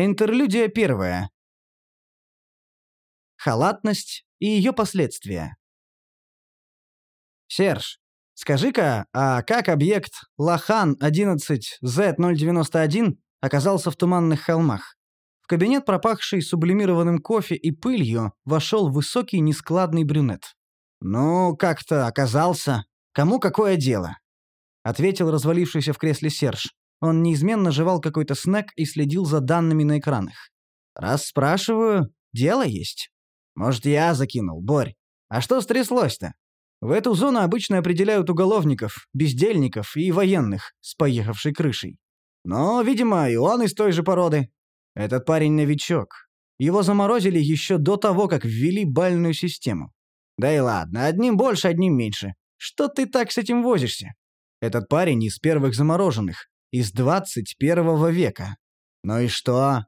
Интерлюдия первая. Халатность и ее последствия. Серж, скажи-ка, а как объект Лохан-11Z091 оказался в Туманных холмах? В кабинет, пропахший сублимированным кофе и пылью, вошел высокий нескладный брюнет. «Ну, как-то оказался. Кому какое дело?» — ответил развалившийся в кресле Серж. Он неизменно жевал какой-то снэк и следил за данными на экранах. «Раз спрашиваю, дело есть. Может, я закинул, Борь. А что стряслось-то? В эту зону обычно определяют уголовников, бездельников и военных с поехавшей крышей. Но, видимо, и он из той же породы. Этот парень новичок. Его заморозили еще до того, как ввели бальную систему. Да и ладно, одним больше, одним меньше. Что ты так с этим возишься? Этот парень из первых замороженных, из 21 века. Ну и что?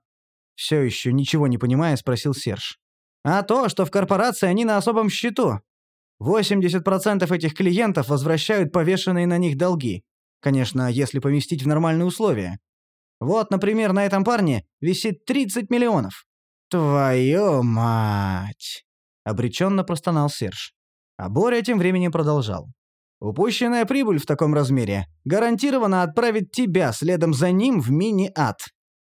Все еще ничего не понимая, спросил Серж. А то, что в корпорации они на особом счету. 80% этих клиентов возвращают повешенные на них долги. Конечно, если поместить в нормальные условия. Вот, например, на этом парне висит 30 миллионов. Твою мать! Обреченно простонал Серж. А Боря тем временем продолжал. Упущенная прибыль в таком размере гарантированно отправит тебя следом за ним в мини-ад.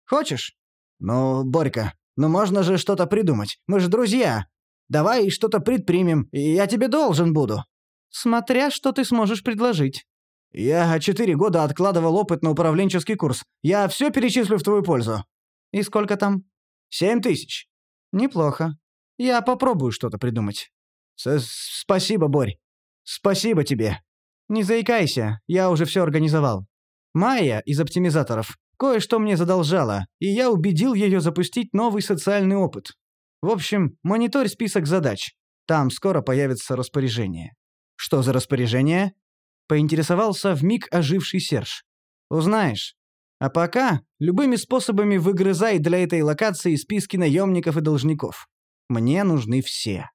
Хочешь? Ну, Борька, ну можно же что-то придумать. Мы же друзья. Давай что-то предпримем, я тебе должен буду. Смотря, что ты сможешь предложить. Я четыре года откладывал опыт на управленческий курс. Я все перечислю в твою пользу. И сколько там? Семь тысяч. Неплохо. Я попробую что-то придумать. С Спасибо, Борь. Спасибо тебе. Не заикайся, я уже все организовал. Майя из оптимизаторов кое-что мне задолжала, и я убедил ее запустить новый социальный опыт. В общем, мониторь список задач. Там скоро появится распоряжение. Что за распоряжение? Поинтересовался вмиг оживший Серж. Узнаешь. А пока любыми способами выгрызай для этой локации списки наемников и должников. Мне нужны все.